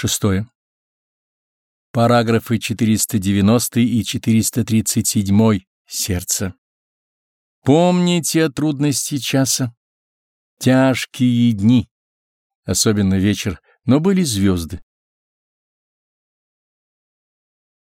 Шестое. Параграфы 490 и 437. Сердце. Помните о трудности часа. Тяжкие дни, особенно вечер, но были звезды.